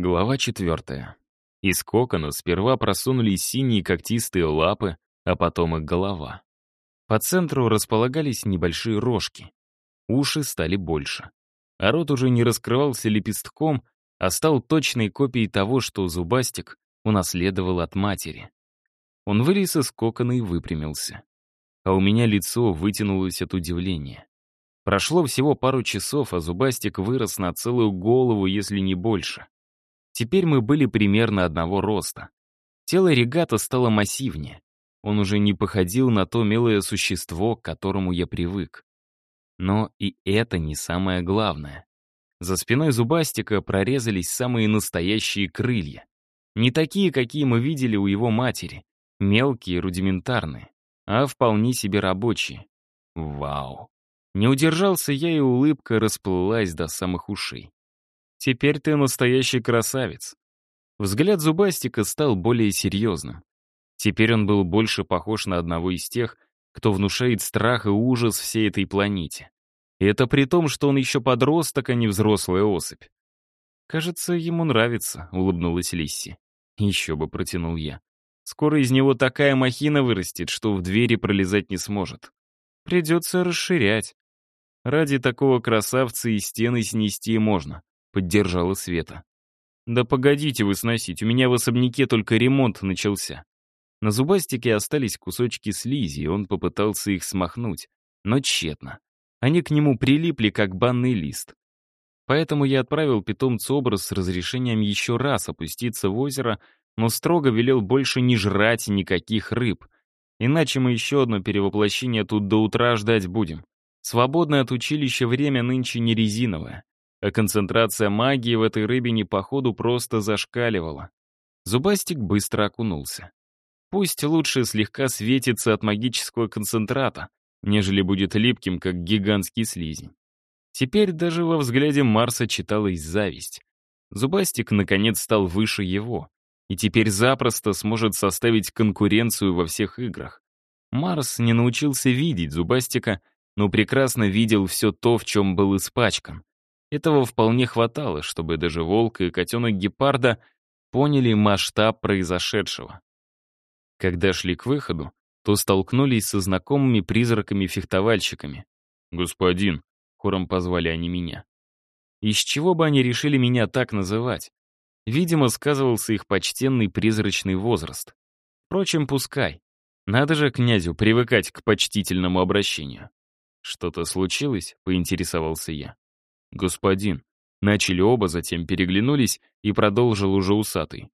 Глава четвертая. Из кокона сперва просунулись синие когтистые лапы, а потом их голова. По центру располагались небольшие рожки. Уши стали больше. А рот уже не раскрывался лепестком, а стал точной копией того, что Зубастик унаследовал от матери. Он вылез из кокона и выпрямился. А у меня лицо вытянулось от удивления. Прошло всего пару часов, а Зубастик вырос на целую голову, если не больше. Теперь мы были примерно одного роста. Тело регата стало массивнее. Он уже не походил на то милое существо, к которому я привык. Но и это не самое главное. За спиной зубастика прорезались самые настоящие крылья. Не такие, какие мы видели у его матери. Мелкие, рудиментарные, а вполне себе рабочие. Вау. Не удержался я, и улыбка расплылась до самых ушей. Теперь ты настоящий красавец. Взгляд Зубастика стал более серьезным. Теперь он был больше похож на одного из тех, кто внушает страх и ужас всей этой планете. И это при том, что он еще подросток, а не взрослая особь. «Кажется, ему нравится», — улыбнулась Лисси. «Еще бы», — протянул я. «Скоро из него такая махина вырастет, что в двери пролезать не сможет. Придется расширять. Ради такого красавца и стены снести можно поддержала Света. «Да погодите вы сносить, у меня в особняке только ремонт начался». На зубастике остались кусочки слизи, и он попытался их смахнуть, но тщетно. Они к нему прилипли, как банный лист. Поэтому я отправил питомцу образ с разрешением еще раз опуститься в озеро, но строго велел больше не жрать никаких рыб. Иначе мы еще одно перевоплощение тут до утра ждать будем. Свободное от училища время нынче не резиновое а концентрация магии в этой рыбине, походу, просто зашкаливала. Зубастик быстро окунулся. Пусть лучше слегка светится от магического концентрата, нежели будет липким, как гигантский слизень. Теперь даже во взгляде Марса читалась зависть. Зубастик, наконец, стал выше его, и теперь запросто сможет составить конкуренцию во всех играх. Марс не научился видеть Зубастика, но прекрасно видел все то, в чем был испачкан. Этого вполне хватало, чтобы даже волк и котенок гепарда поняли масштаб произошедшего. Когда шли к выходу, то столкнулись со знакомыми призраками-фехтовальщиками. «Господин», — хором позвали они меня. Из чего бы они решили меня так называть? Видимо, сказывался их почтенный призрачный возраст. Впрочем, пускай. Надо же князю привыкать к почтительному обращению. «Что-то случилось?» — поинтересовался я. «Господин». Начали оба, затем переглянулись и продолжил уже усатый.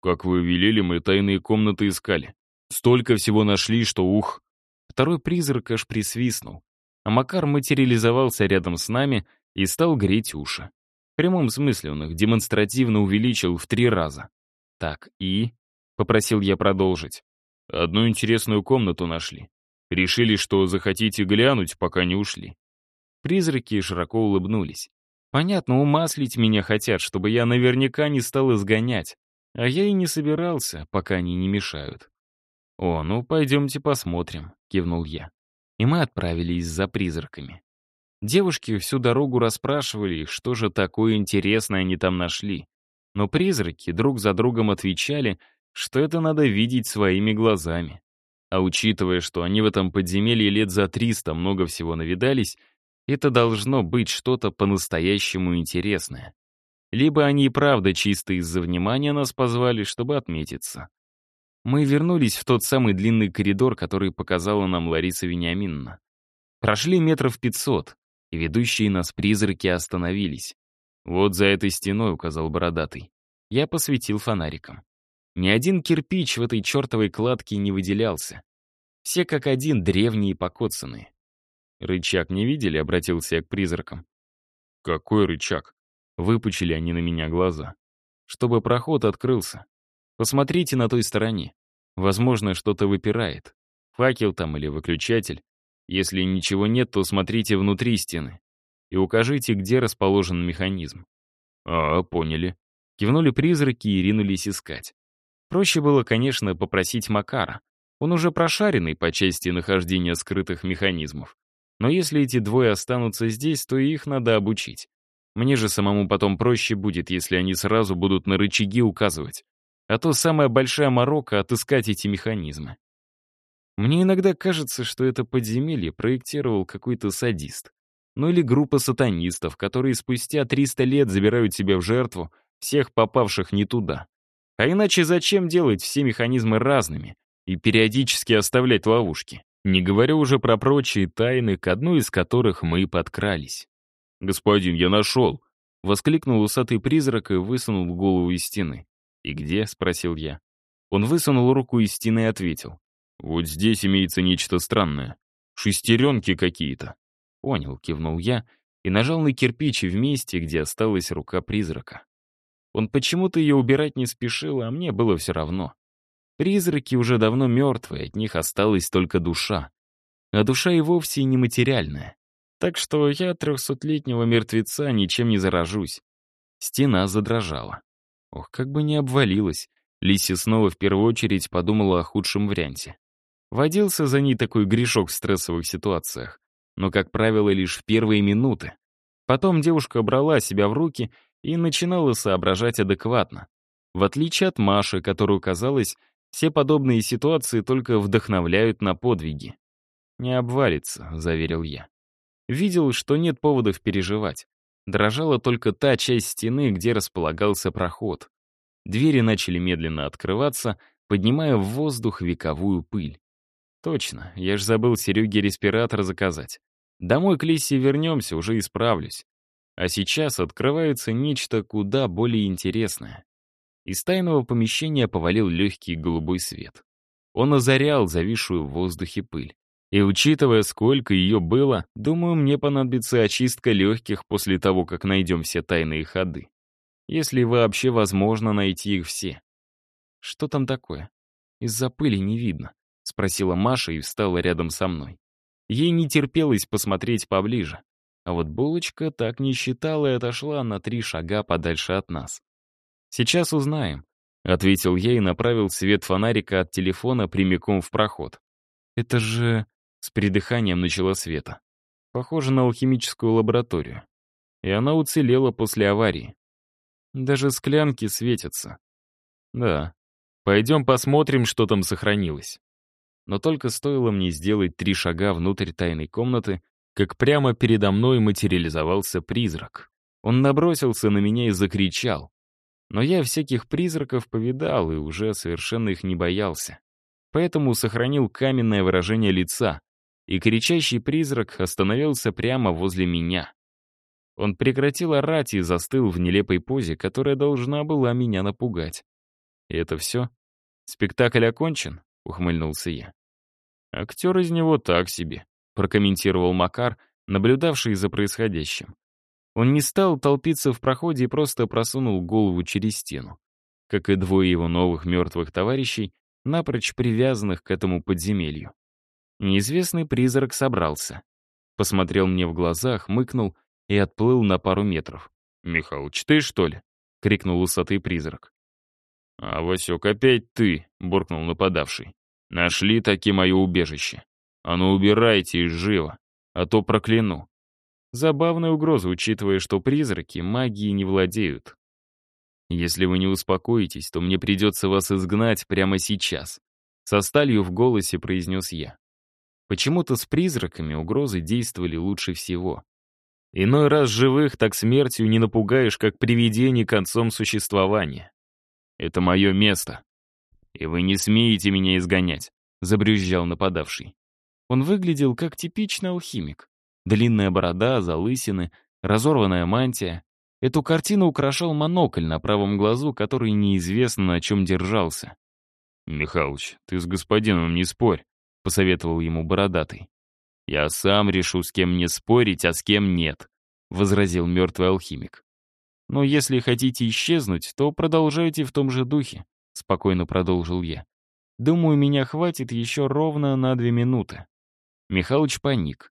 «Как вы велели, мы тайные комнаты искали. Столько всего нашли, что ух!» Второй призрак аж присвистнул. А Макар материализовался рядом с нами и стал греть уши. В прямом смысле он их демонстративно увеличил в три раза. «Так, и?» — попросил я продолжить. «Одну интересную комнату нашли. Решили, что захотите глянуть, пока не ушли. Призраки широко улыбнулись. Понятно, умаслить меня хотят, чтобы я наверняка не стал изгонять. А я и не собирался, пока они не мешают. «О, ну пойдемте посмотрим», — кивнул я. И мы отправились за призраками. Девушки всю дорогу расспрашивали что же такое интересное они там нашли. Но призраки друг за другом отвечали, что это надо видеть своими глазами. А учитывая, что они в этом подземелье лет за триста много всего навидались, это должно быть что-то по-настоящему интересное. Либо они и правда чисто из-за внимания нас позвали, чтобы отметиться. Мы вернулись в тот самый длинный коридор, который показала нам Лариса Вениаминовна. Прошли метров пятьсот, и ведущие нас призраки остановились. «Вот за этой стеной», — указал бородатый. Я посветил фонариком. Ни один кирпич в этой чертовой кладке не выделялся. Все как один древние и покоцанные. «Рычаг не видели?» — обратился я к призракам. «Какой рычаг?» — выпучили они на меня глаза. «Чтобы проход открылся. Посмотрите на той стороне. Возможно, что-то выпирает. Факел там или выключатель. Если ничего нет, то смотрите внутри стены. И укажите, где расположен механизм». «А, поняли». Кивнули призраки и ринулись искать. Проще было, конечно, попросить Макара. Он уже прошаренный по части нахождения скрытых механизмов. Но если эти двое останутся здесь, то их надо обучить. Мне же самому потом проще будет, если они сразу будут на рычаги указывать. А то самая большая морока — отыскать эти механизмы. Мне иногда кажется, что это подземелье проектировал какой-то садист. Ну или группа сатанистов, которые спустя 300 лет забирают себе в жертву всех попавших не туда. А иначе зачем делать все механизмы разными и периодически оставлять ловушки? Не говорю уже про прочие тайны, к одной из которых мы подкрались. «Господин, я нашел!» — воскликнул усатый призрак и высунул голову из стены. «И где?» — спросил я. Он высунул руку из стены и ответил. «Вот здесь имеется нечто странное. Шестеренки какие-то». «Понял», — кивнул я и нажал на кирпич в месте, где осталась рука призрака. Он почему-то ее убирать не спешил, а мне было все равно. Призраки уже давно мертвые, от них осталась только душа. А душа и вовсе нематериальная. Так что я трехсотлетнего мертвеца ничем не заражусь. Стена задрожала. Ох, как бы не обвалилась. Лиси снова в первую очередь подумала о худшем варианте. Водился за ней такой грешок в стрессовых ситуациях, но, как правило, лишь в первые минуты. Потом девушка брала себя в руки и начинала соображать адекватно. В отличие от Маши, которую, казалось, все подобные ситуации только вдохновляют на подвиги. «Не обвалится», — заверил я. Видел, что нет поводов переживать. Дрожала только та часть стены, где располагался проход. Двери начали медленно открываться, поднимая в воздух вековую пыль. Точно, я ж забыл Сереге респиратор заказать. Домой к Лисе вернемся, уже исправлюсь. А сейчас открывается нечто куда более интересное. Из тайного помещения повалил легкий голубой свет. Он озарял зависшую в воздухе пыль. И учитывая, сколько ее было, думаю, мне понадобится очистка легких после того, как найдем все тайные ходы. Если вообще возможно найти их все. Что там такое? Из-за пыли не видно, спросила Маша и встала рядом со мной. Ей не терпелось посмотреть поближе. А вот булочка так не считала и отошла на три шага подальше от нас. «Сейчас узнаем», — ответил я и направил свет фонарика от телефона прямиком в проход. «Это же...» С придыханием начала Света. Похоже на алхимическую лабораторию. И она уцелела после аварии. Даже склянки светятся. Да. Пойдем посмотрим, что там сохранилось. Но только стоило мне сделать три шага внутрь тайной комнаты, как прямо передо мной материализовался призрак. Он набросился на меня и закричал. Но я всяких призраков повидал и уже совершенно их не боялся. Поэтому сохранил каменное выражение лица, и кричащий призрак остановился прямо возле меня. Он прекратил орать и застыл в нелепой позе, которая должна была меня напугать. «И это все? Спектакль окончен?» — ухмыльнулся я. «Актер из него так себе», — прокомментировал Макар, наблюдавший за происходящим. Он не стал толпиться в проходе и просто просунул голову через стену. Как и двое его новых мертвых товарищей, напрочь привязанных к этому подземелью. Неизвестный призрак собрался. Посмотрел мне в глаза, хмыкнул и отплыл на пару метров. «Михалыч, ты что ли?» — крикнул усатый призрак. «А, Васек, опять ты!» — буркнул нападавший. «Нашли таки мое убежище. А ну убирайтесь живо, а то прокляну». Забавная угроза, учитывая, что призраки магии не владеют. «Если вы не успокоитесь, то мне придется вас изгнать прямо сейчас», — со сталью в голосе произнес я. Почему-то с призраками угрозы действовали лучше всего. Иной раз живых так смертью не напугаешь, как привидение концом существования. Это мое место. И вы не смеете меня изгонять, забрюзжал нападавший. Он выглядел как типичный алхимик. Длинная борода, залысины, разорванная мантия. Эту картину украшал монокль на правом глазу, который неизвестно на чем держался. «Михалыч, ты с господином не спорь», — посоветовал ему бородатый. «Я сам решу, с кем мне спорить, а с кем нет», — возразил мертвый алхимик. «Но если хотите исчезнуть, то продолжайте в том же духе», — спокойно продолжил я. «Думаю, меня хватит еще ровно на две минуты». Михалыч паник.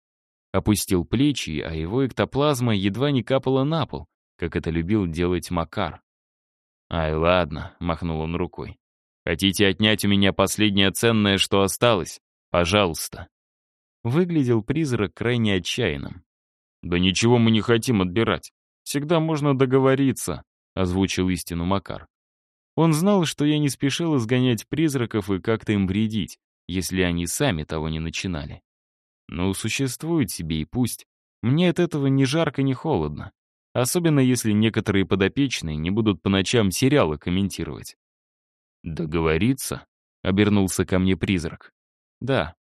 Опустил плечи, а его эктоплазма едва не капала на пол, как это любил делать Макар. «Ай, ладно», — махнул он рукой. «Хотите отнять у меня последнее ценное, что осталось? Пожалуйста». Выглядел призрак крайне отчаянным. «Да ничего мы не хотим отбирать. «Всегда можно договориться», — озвучил истину Макар. Он знал, что я не спешил изгонять призраков и как-то им вредить, если они сами того не начинали. Ну, существует себе и пусть. Мне от этого ни жарко, ни холодно. Особенно если некоторые подопечные не будут по ночам сериалы комментировать. «Договориться?» — обернулся ко мне призрак. «Да.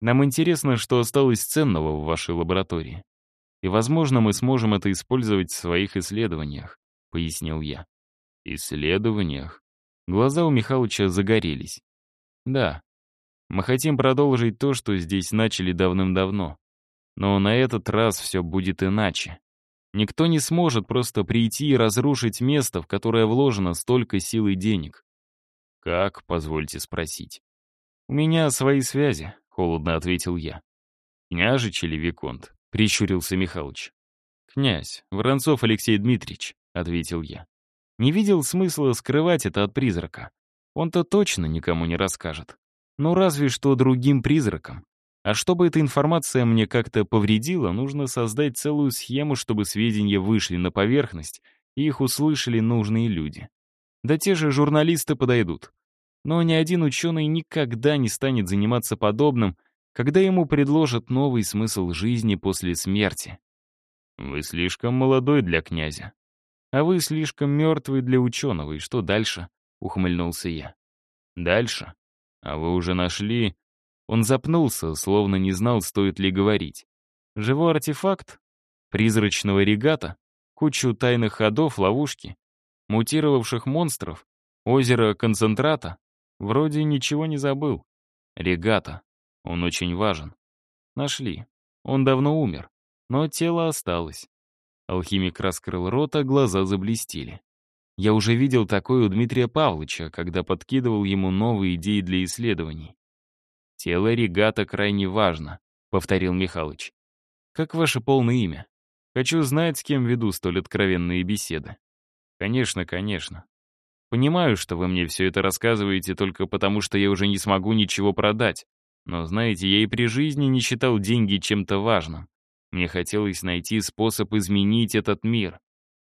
Нам интересно, что осталось ценного в вашей лаборатории. И, возможно, мы сможем это использовать в своих исследованиях», — пояснил я. «Исследованиях?» Глаза у Михалыча загорелись. «Да. Мы хотим продолжить то, что здесь начали давным-давно. Но на этот раз все будет иначе. Никто не сможет просто прийти и разрушить место, в которое вложено столько сил и денег. Как, позвольте спросить? У меня свои связи, холодно ответил я. Княжич или Виконт? Прищурился Михалыч. Князь, Воронцов Алексей Дмитриевич, ответил я. Не видел смысла скрывать это от призрака. Он-то точно никому не расскажет. Ну разве что другим призракам. А чтобы эта информация мне как-то повредила, нужно создать целую схему, чтобы сведения вышли на поверхность и их услышали нужные люди. Да те же журналисты подойдут. Но ни один ученый никогда не станет заниматься подобным, когда ему предложат новый смысл жизни после смерти. Вы слишком молодой для князя. А вы слишком мертвый для ученого, и что дальше? Ухмыльнулся я. Дальше? А вы уже нашли он запнулся, словно не знал, стоит ли говорить. Живой артефакт? Призрачного регата? Кучу тайных ходов, ловушки? Мутировавших монстров? Озеро концентрата? Вроде ничего не забыл. Регата. Он очень важен. Нашли. Он давно умер. Но тело осталось. Алхимик раскрыл рот, а глаза заблестели. Я уже видел такое у Дмитрия Павловича, когда подкидывал ему новые идеи для исследований. «Тело регата крайне важно», — повторил Михалыч. «Как ваше полное имя? Хочу знать, с кем веду столь откровенные беседы». «Конечно, конечно. Понимаю, что вы мне все это рассказываете только потому, что я уже не смогу ничего продать. Но, знаете, я и при жизни не считал деньги чем-то важным. Мне хотелось найти способ изменить этот мир.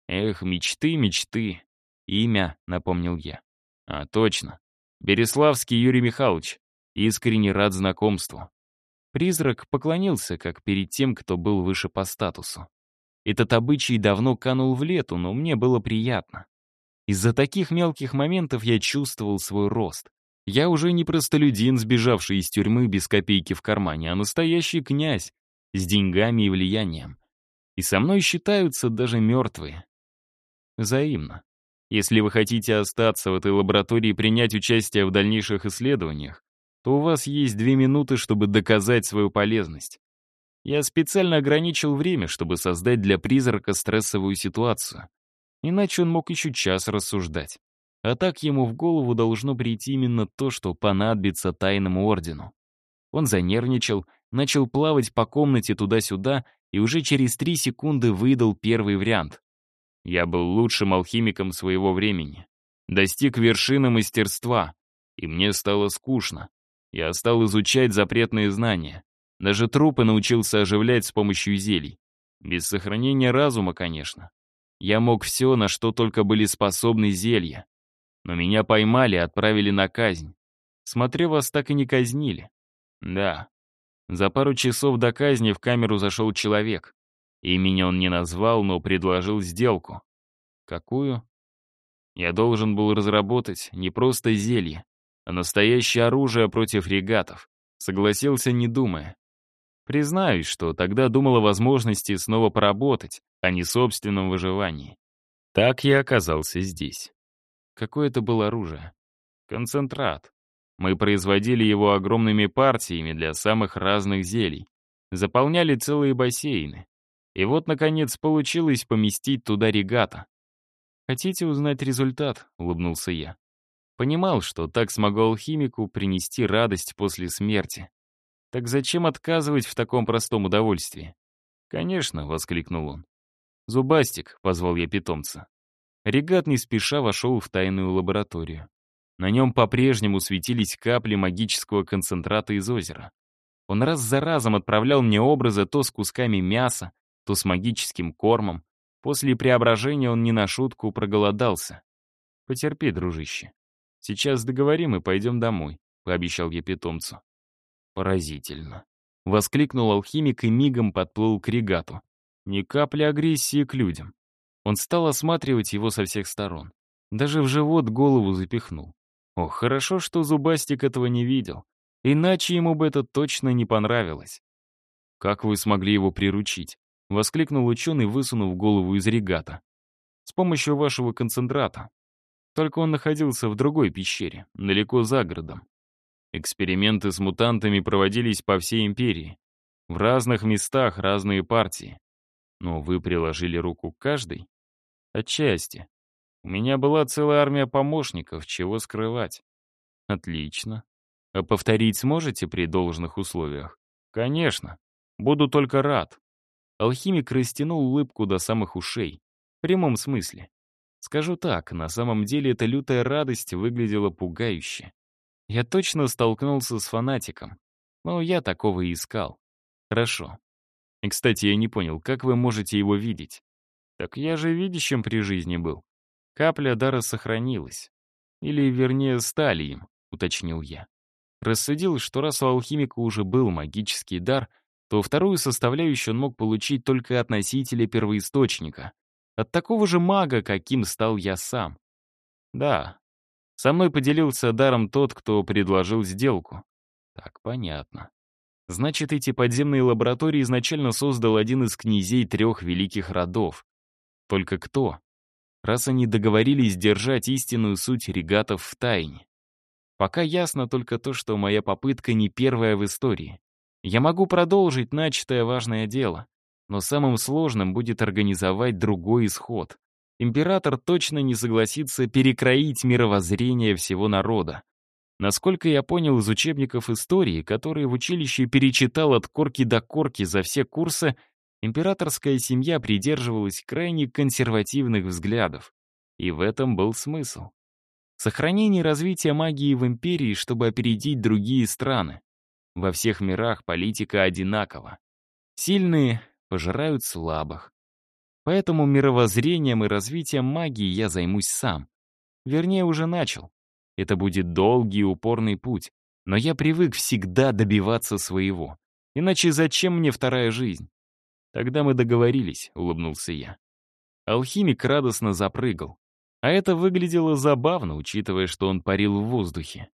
Эх, мечты, мечты. Имя, напомнил я. А, точно. Береславский Юрий Михайлович искренне рад знакомству. Призрак поклонился, как перед тем, кто был выше по статусу. Этот обычай давно канул в лету, но мне было приятно. Из-за таких мелких моментов я чувствовал свой рост. Я уже не простолюдин, сбежавший из тюрьмы без копейки в кармане, а настоящий князь с деньгами и влиянием. И со мной считаются даже мертвые. Взаимно. Если вы хотите остаться в этой лаборатории и принять участие в дальнейших исследованиях, то у вас есть две минуты, чтобы доказать свою полезность. Я специально ограничил время, чтобы создать для призрака стрессовую ситуацию. Иначе он мог еще час рассуждать. А так ему в голову должно прийти именно то, что понадобится тайному ордену. Он занервничал, начал плавать по комнате туда-сюда и уже через три секунды выдал первый вариант. Я был лучшим алхимиком своего времени. Достиг вершины мастерства, и мне стало скучно. Я стал изучать запретные знания. Даже трупы научился оживлять с помощью зелий. Без сохранения разума, конечно. Я мог все, на что только были способны зелья. Но меня поймали и отправили на казнь. Смотрю, вас так и не казнили. Да. За пару часов до казни в камеру зашел человек. Имени он не назвал, но предложил сделку. Какую? Я должен был разработать не просто зелье, а настоящее оружие против регатов. Согласился, не думая. Признаюсь, что тогда думал о возможности снова поработать, а не собственном выживании. Так я оказался здесь. Какое это было оружие? Концентрат. Мы производили его огромными партиями для самых разных зелий. Заполняли целые бассейны. И вот, наконец, получилось поместить туда регата. «Хотите узнать результат?» — улыбнулся я. Понимал, что так смогу алхимику принести радость после смерти. Так зачем отказывать в таком простом удовольствии? «Конечно», — воскликнул он. «Зубастик», — позвал я питомца. Регат не спеша вошел в тайную лабораторию. На нем по-прежнему светились капли магического концентрата из озера. Он раз за разом отправлял мне образы то с кусками мяса, то с магическим кормом. После преображения он не на шутку проголодался. «Потерпи, дружище. Сейчас договорим и пойдем домой», — пообещал я питомцу. «Поразительно», — воскликнул алхимик и мигом подплыл к регату. Ни капли агрессии к людям. Он стал осматривать его со всех сторон. Даже в живот голову запихнул. Ох, хорошо, что Зубастик этого не видел. Иначе ему бы это точно не понравилось. «Как вы смогли его приручить?» — воскликнул ученый, высунув голову из регата. «С помощью вашего концентрата. Только он находился в другой пещере, далеко за городом. Эксперименты с мутантами проводились по всей империи. В разных местах разные партии. Но вы приложили руку к каждой? Отчасти. У меня была целая армия помощников, чего скрывать. Отлично. А повторить сможете при должных условиях? Конечно. Буду только рад. Алхимик растянул улыбку до самых ушей. В прямом смысле. Скажу так, на самом деле эта лютая радость выглядела пугающе. Я точно столкнулся с фанатиком. Но я такого и искал. Хорошо. И, кстати, я не понял, как вы можете его видеть? Так я же видящим при жизни был. Капля дара сохранилась. Или, вернее, стали им, уточнил я. Рассудил, что раз у алхимика уже был магический дар, то вторую составляющую он мог получить только от носителя первоисточника. От такого же мага, каким стал я сам. Да, со мной поделился даром тот, кто предложил сделку. Так, понятно. Значит, эти подземные лаборатории изначально создал один из князей трех великих родов. Только кто? Раз они договорились держать истинную суть регатов в тайне. Пока ясно только то, что моя попытка не первая в истории. Я могу продолжить начатое важное дело, но самым сложным будет организовать другой исход. Император точно не согласится перекроить мировоззрение всего народа. Насколько я понял из учебников истории, которые в училище перечитал от корки до корки за все курсы, императорская семья придерживалась крайне консервативных взглядов. И в этом был смысл. Сохранение развития магии в империи, чтобы опередить другие страны. Во всех мирах политика одинакова. Сильные пожирают слабых. Поэтому мировоззрением и развитием магии я займусь сам. Вернее, уже начал. Это будет долгий и упорный путь, но я привык всегда добиваться своего. Иначе зачем мне вторая жизнь? Тогда мы договорились, улыбнулся я. Алхимик радостно запрыгал. А это выглядело забавно, учитывая, что он парил в воздухе.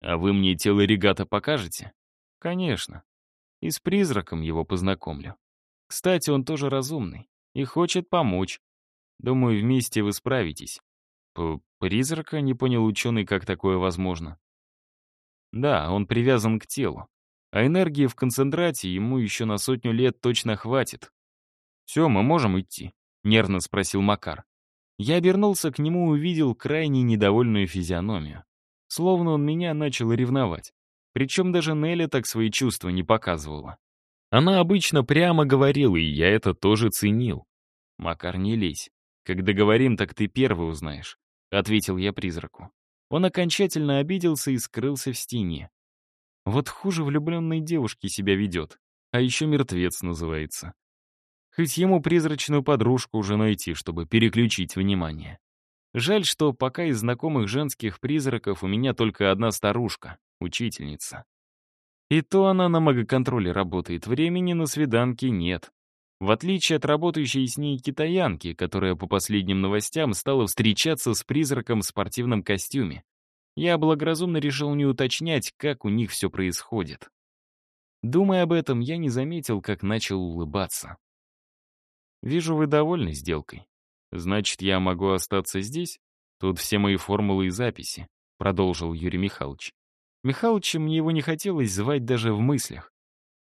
«А вы мне тело регата покажете?» «Конечно. И с призраком его познакомлю. Кстати, он тоже разумный и хочет помочь. Думаю, вместе вы справитесь. «Призрака?» — не понял ученый, как такое возможно. Да, он привязан к телу. А энергии в концентрате ему еще на сотню лет точно хватит. «Все, мы можем идти?» — нервно спросил Макар. Я обернулся к нему и увидел крайне недовольную физиономию. Словно он меня начал ревновать. Причем даже Нелли так свои чувства не показывала. Она обычно прямо говорила, и я это тоже ценил. «Макар, не лезь. Как договорим, так ты первый узнаешь. — ответил я призраку. Он окончательно обиделся и скрылся в стене. Вот хуже влюбленной девушки себя ведет, а еще мертвец называется. Хоть ему призрачную подружку уже найти, чтобы переключить внимание. Жаль, что пока из знакомых женских призраков у меня только одна старушка, учительница. И то она на магоконтроле работает, времени на свиданки нет. В отличие от работающей с ней китаянки, которая по последним новостям стала встречаться с призраком в спортивном костюме, я благоразумно решил не уточнять, как у них все происходит. Думая об этом, я не заметил, как начал улыбаться. «Вижу, вы довольны сделкой. Значит, я могу остаться здесь? Тут все мои формулы и записи», — продолжил Юрий Михайлович. Михайловича мне его не хотелось звать даже в мыслях.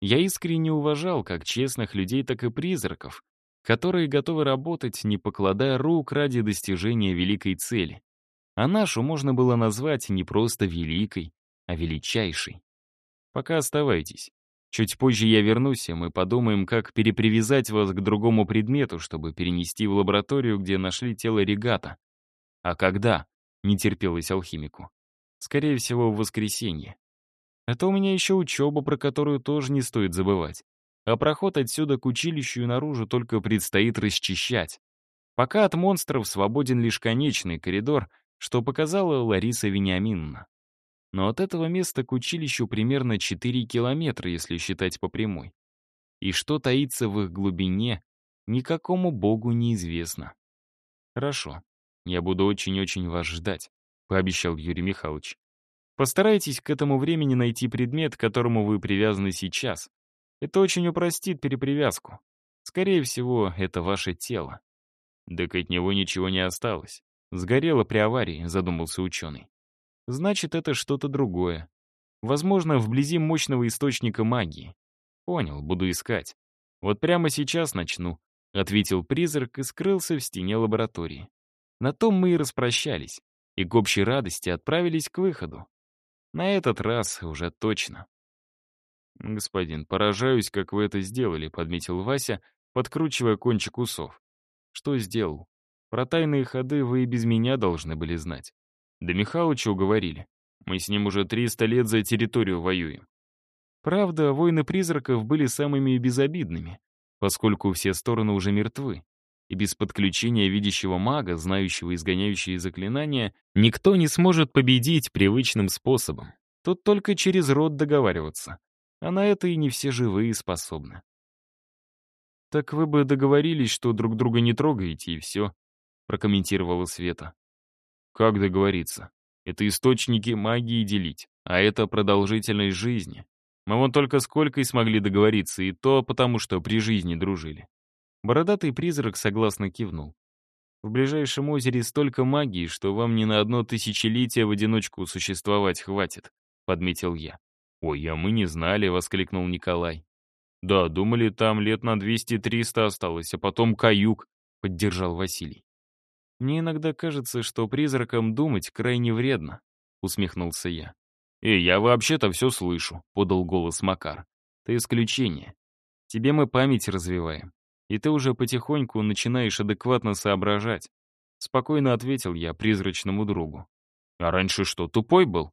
Я искренне уважал как честных людей, так и призраков, которые готовы работать, не покладая рук ради достижения великой цели. А нашу можно было назвать не просто великой, а величайшей. Пока оставайтесь. Чуть позже я вернусь, и мы подумаем, как перепривязать вас к другому предмету, чтобы перенести в лабораторию, где нашли тело регата. А когда? Не терпелось алхимику. Скорее всего, в воскресенье. Это у меня еще учеба, про которую тоже не стоит забывать. А проход отсюда к училищу и наружу только предстоит расчищать. Пока от монстров свободен лишь конечный коридор, что показала Лариса Вениаминовна. Но от этого места к училищу примерно 4 километра, если считать по прямой. И что таится в их глубине, никакому богу неизвестно. «Хорошо, я буду очень-очень вас ждать», — пообещал Юрий Михайлович. «Постарайтесь к этому времени найти предмет, к которому вы привязаны сейчас. Это очень упростит перепривязку. Скорее всего, это ваше тело». «Так от него ничего не осталось. Сгорело при аварии», — задумался ученый. «Значит, это что-то другое. Возможно, вблизи мощного источника магии. Понял, буду искать. Вот прямо сейчас начну», — ответил призрак и скрылся в стене лаборатории. На том мы и распрощались, и к общей радости отправились к выходу. На этот раз уже точно. «Господин, поражаюсь, как вы это сделали», — подметил Вася, подкручивая кончик усов. «Что сделал? Про тайные ходы вы и без меня должны были знать. Да Михалыча уговорили. Мы с ним уже 300 лет за территорию воюем. Правда, войны призраков были самыми безобидными, поскольку все стороны уже мертвы. И без подключения видящего мага, знающего изгоняющие заклинания, никто не сможет победить привычным способом. Тут только через род договариваться. А на это и не все живые способны. «Так вы бы договорились, что друг друга не трогаете, и все», — прокомментировала Света. «Как договориться? Это источники магии делить, а это продолжительность жизни. Мы вон только сколько и смогли договориться, и то потому, что при жизни дружили». Бородатый призрак согласно кивнул. «В ближайшем озере столько магии, что вам не на одно тысячелетие в одиночку существовать хватит», — подметил я. «Ой, а мы не знали», — воскликнул Николай. «Да, думали, там лет на 200-300 осталось, а потом каюк», — поддержал Василий. «Мне иногда кажется, что призракам думать крайне вредно», — усмехнулся я. «Эй, я вообще-то все слышу», — подал голос Макар. «Ты исключение. Тебе мы память развиваем, и ты уже потихоньку начинаешь адекватно соображать», — спокойно ответил я призрачному другу. «А раньше что, тупой был?»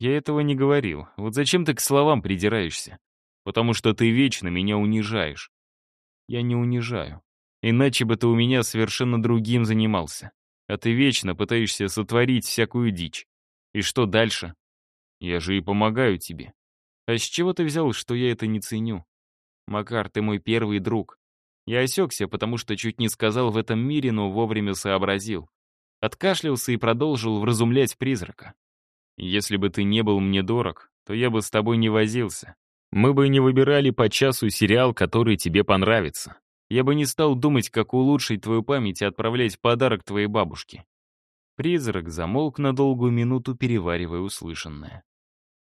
«Я этого не говорил. Вот зачем ты к словам придираешься? Потому что ты вечно меня унижаешь». «Я не унижаю. Иначе бы ты у меня совершенно другим занимался. А ты вечно пытаешься сотворить всякую дичь. И что дальше? Я же и помогаю тебе. А с чего ты взял, что я это не ценю? Макар, ты мой первый друг. Я осекся, потому что чуть не сказал в этом мире, но вовремя сообразил. Откашлялся и продолжил вразумлять призрака. Если бы ты не был мне дорог, то я бы с тобой не возился. Мы бы не выбирали по часу сериал, который тебе понравится. Я бы не стал думать, как улучшить твою память и отправлять подарок твоей бабушке. Призрак замолк на долгую минуту, переваривая услышанное.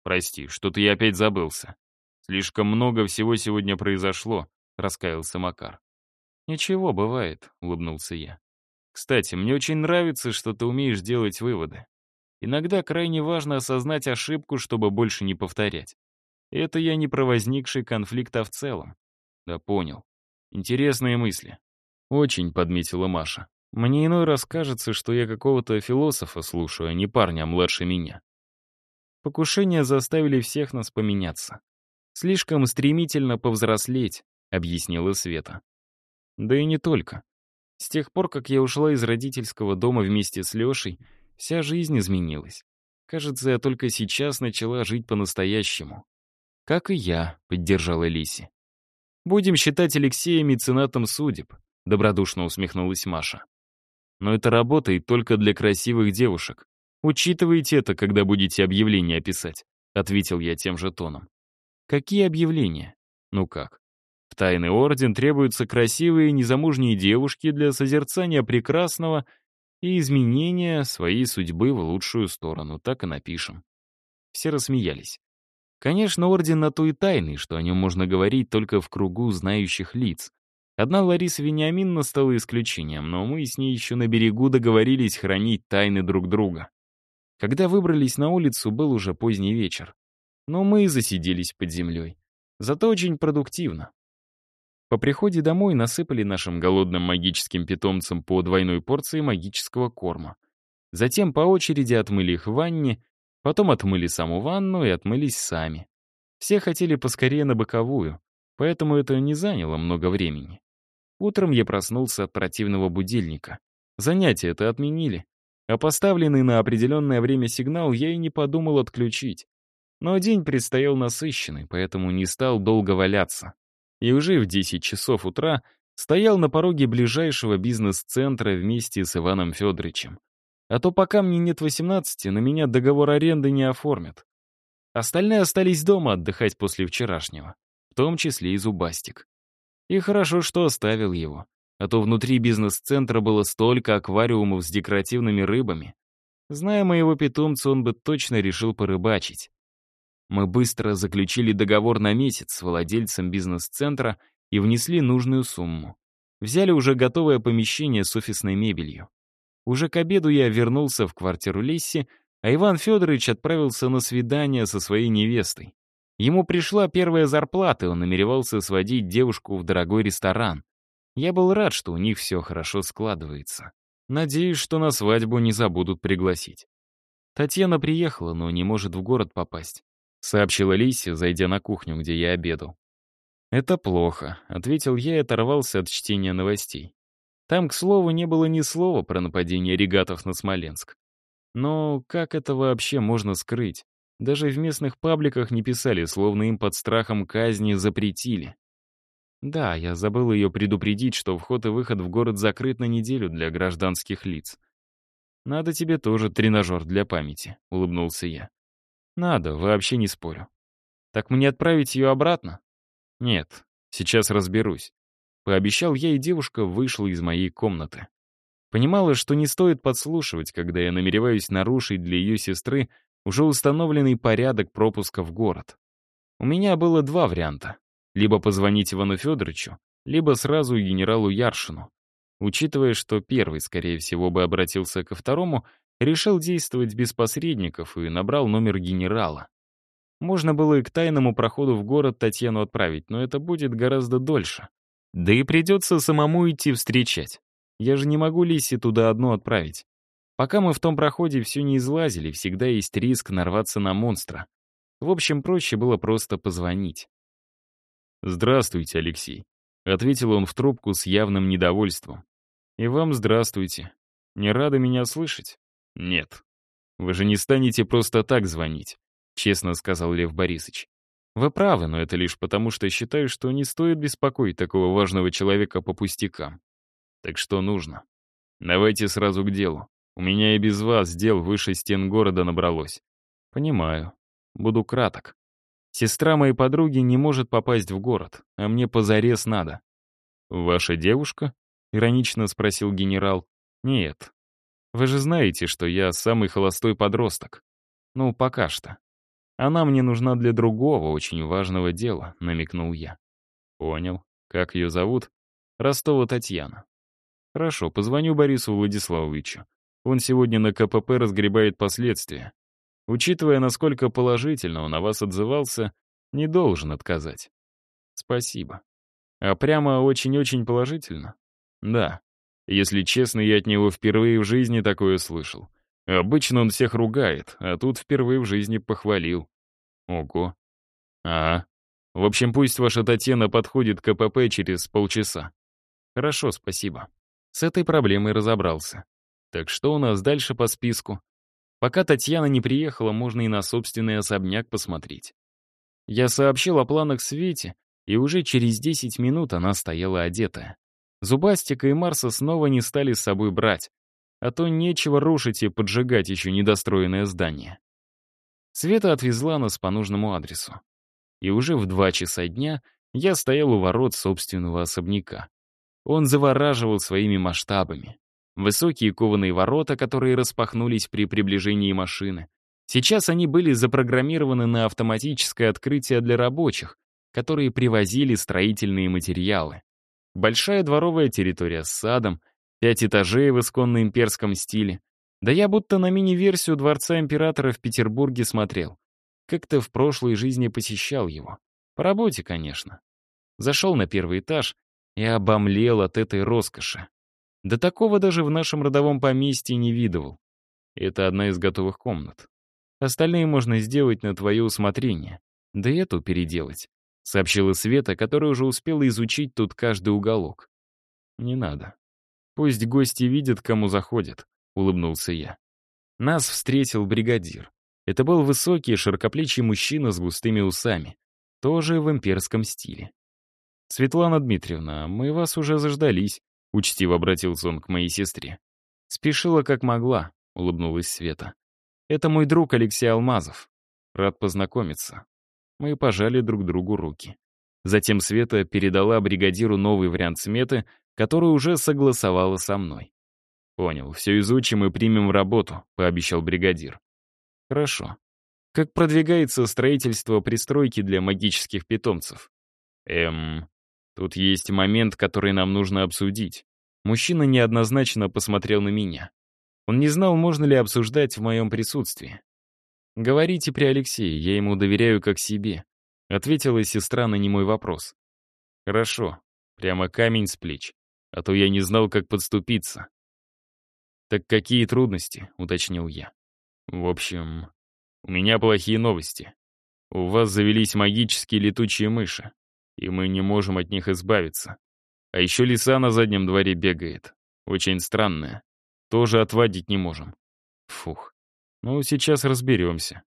«Прости, что-то я опять забылся. Слишком много всего сегодня произошло», — раскаялся Макар. «Ничего, бывает», — улыбнулся я. «Кстати, мне очень нравится, что ты умеешь делать выводы. Иногда крайне важно осознать ошибку, чтобы больше не повторять. это я не про возникший конфликт, а в целом. Да понял. Интересные мысли. Очень подметила Маша. Мне иной раз кажется, что я какого-то философа слушаю, а не парня младше меня. Покушения заставили всех нас поменяться. Слишком стремительно повзрослеть, объяснила Света. Да и не только. С тех пор, как я ушла из родительского дома вместе с Лешей, вся жизнь изменилась. Кажется, я только сейчас начала жить по-настоящему. Как и я, поддержала Лиси. Будем считать Алексея меценатом судеб, добродушно усмехнулась Маша. Но это работает только для красивых девушек. Учитывайте это, когда будете объявления писать», — ответил я тем же тоном. «Какие объявления? Ну как? В тайный орден требуются красивые незамужние девушки для созерцания прекрасного и изменения своей судьбы в лучшую сторону, так и напишем». Все рассмеялись. Конечно, орден на то и тайный, что о нем можно говорить только в кругу знающих лиц. Одна Лариса Вениаминовна стала исключением, но мы с ней еще на берегу договорились хранить тайны друг друга. Когда выбрались на улицу, был уже поздний вечер. Но мы засиделись под землей. Зато очень продуктивно. По приходе домой насыпали нашим голодным магическим питомцам по двойной порции магического корма. Затем по очереди отмыли их в ванне, потом отмыли саму ванну и отмылись сами. Все хотели поскорее на боковую, поэтому это не заняло много времени. Утром я проснулся от противного будильника. Занятия это отменили. А поставленный на определенное время сигнал я и не подумал отключить. Но день предстоял насыщенный, поэтому не стал долго валяться. И уже в 10 часов утра стоял на пороге ближайшего бизнес-центра вместе с Иваном Федоровичем. А то пока мне нет 18, на меня договор аренды не оформят. Остальные остались дома отдыхать после вчерашнего, в том числе и Зубастик. И хорошо, что оставил его, а то внутри бизнес-центра было столько аквариумов с декоративными рыбами. Зная моего питомца, он бы точно решил порыбачить. Мы быстро заключили договор на месяц с владельцем бизнес-центра и внесли нужную сумму. Взяли уже готовое помещение с офисной мебелью. Уже к обеду я вернулся в квартиру Лесси, а Иван Федорович отправился на свидание со своей невестой. Ему пришла первая зарплата, и он намеревался сводить девушку в дорогой ресторан. Я был рад, что у них все хорошо складывается. Надеюсь, что на свадьбу не забудут пригласить. Татьяна приехала, но не может в город попасть. — сообщила Лисе, зайдя на кухню, где я обедал. «Это плохо», — ответил я и оторвался от чтения новостей. Там, к слову, не было ни слова про нападение регатов на Смоленск. Но как это вообще можно скрыть? Даже в местных пабликах не писали, словно им под страхом казни запретили. Да, я забыл ее предупредить, что вход и выход в город закрыт на неделю для гражданских лиц. «Надо тебе тоже тренажер для памяти», — улыбнулся я. Надо, вообще не спорю. Так мне отправить ее обратно? Нет, сейчас разберусь. Пообещал я, и девушка вышла из моей комнаты. Понимала, что не стоит подслушивать, когда я намереваюсь нарушить для ее сестры уже установленный порядок пропуска в город. У меня было два варианта. Либо позвонить Ивану Федоровичу, либо сразу генералу Яршину. Учитывая, что первый, скорее всего, бы обратился ко второму, решил действовать без посредников и набрал номер генерала. Можно было и к тайному проходу в город Татьяну отправить, но это будет гораздо дольше. Да и придется самому идти встречать. Я же не могу Лисе туда одну отправить. Пока мы в том проходе все не излазили, всегда есть риск нарваться на монстра. В общем, проще было просто позвонить. «Здравствуйте, Алексей», — ответил он в трубку с явным недовольством. «И вам здравствуйте. Не рады меня слышать?» «Нет. Вы же не станете просто так звонить», — честно сказал Лев Борисович. «Вы правы, но это лишь потому, что считаю, что не стоит беспокоить такого важного человека по пустякам. Так что нужно? Давайте сразу к делу. У меня и без вас дел выше стен города набралось. Понимаю. Буду краток. Сестра моей подруги не может попасть в город, а мне позарез надо. «Ваша девушка?» — иронично спросил генерал. «Нет, вы же знаете, что я самый холостой подросток. Ну, пока что. Она мне нужна для другого, очень важного дела», — намекнул я. «Понял. Как ее зовут?» «Ростова Татьяна». «Хорошо, позвоню Борису Владиславовичу. Он сегодня на КПП разгребает последствия. Учитывая, насколько положительно он о вас отзывался, не должен отказать». «Спасибо. А прямо очень-очень положительно?» «Да. Если честно, я от него впервые в жизни такое слышал. Обычно он всех ругает, а тут впервые в жизни похвалил. Ого. А. В общем, пусть ваша Татьяна подходит к КПП через полчаса. Хорошо, спасибо. С этой проблемой разобрался. Так что у нас дальше по списку? Пока Татьяна не приехала, можно и на собственный особняк посмотреть. Я сообщил о планах Свете, и уже через 10 минут она стояла одетая. Зубастика и Марса снова не стали с собой брать, а то нечего рушить и поджигать еще недостроенное здание. Света отвезла нас по нужному адресу. И уже в два часа дня я стоял у ворот собственного особняка. Он завораживал своими масштабами. Высокие кованые ворота, которые распахнулись при приближении машины. Сейчас они были запрограммированы на автоматическое открытие для рабочих, которые привозили строительные материалы. Большая дворовая территория с садом, пять этажей в исконно имперском стиле. Да я будто на мини-версию Дворца Императора в Петербурге смотрел. Как-то в прошлой жизни посещал его. По работе, конечно. Зашел на первый этаж и обомлел от этой роскоши. Да такого даже в нашем родовом поместье не видывал. Это одна из готовых комнат. Остальные можно сделать на твое усмотрение. Да эту переделать. — сообщила Света, которая уже успела изучить тут каждый уголок. «Не надо. Пусть гости видят, кому заходят», — улыбнулся я. Нас встретил бригадир. Это был высокий, широкоплечий мужчина с густыми усами, тоже в имперском стиле. «Светлана Дмитриевна, мы вас уже заждались», — учтиво обратился он к моей сестре. «Спешила как могла», — улыбнулась Света. «Это мой друг Алексей Алмазов. Рад познакомиться». Мы пожали друг другу руки. Затем Света передала бригадиру новый вариант сметы, который уже согласовала со мной. «Понял, все изучим и примем в работу», — пообещал бригадир. «Хорошо. Как продвигается строительство пристройки для магических питомцев?» «Эм, тут есть момент, который нам нужно обсудить». Мужчина неоднозначно посмотрел на меня. Он не знал, можно ли обсуждать в моем присутствии. «Говорите при Алексее, я ему доверяю как себе», — ответила сестра на немой вопрос. «Хорошо, прямо камень с плеч, а то я не знал, как подступиться». «Так какие трудности?» — уточнил я. «В общем, у меня плохие новости. У вас завелись магические летучие мыши, и мы не можем от них избавиться. А еще лиса на заднем дворе бегает. Очень странная. Тоже отводить не можем. Фух. Ну, сейчас разберемся.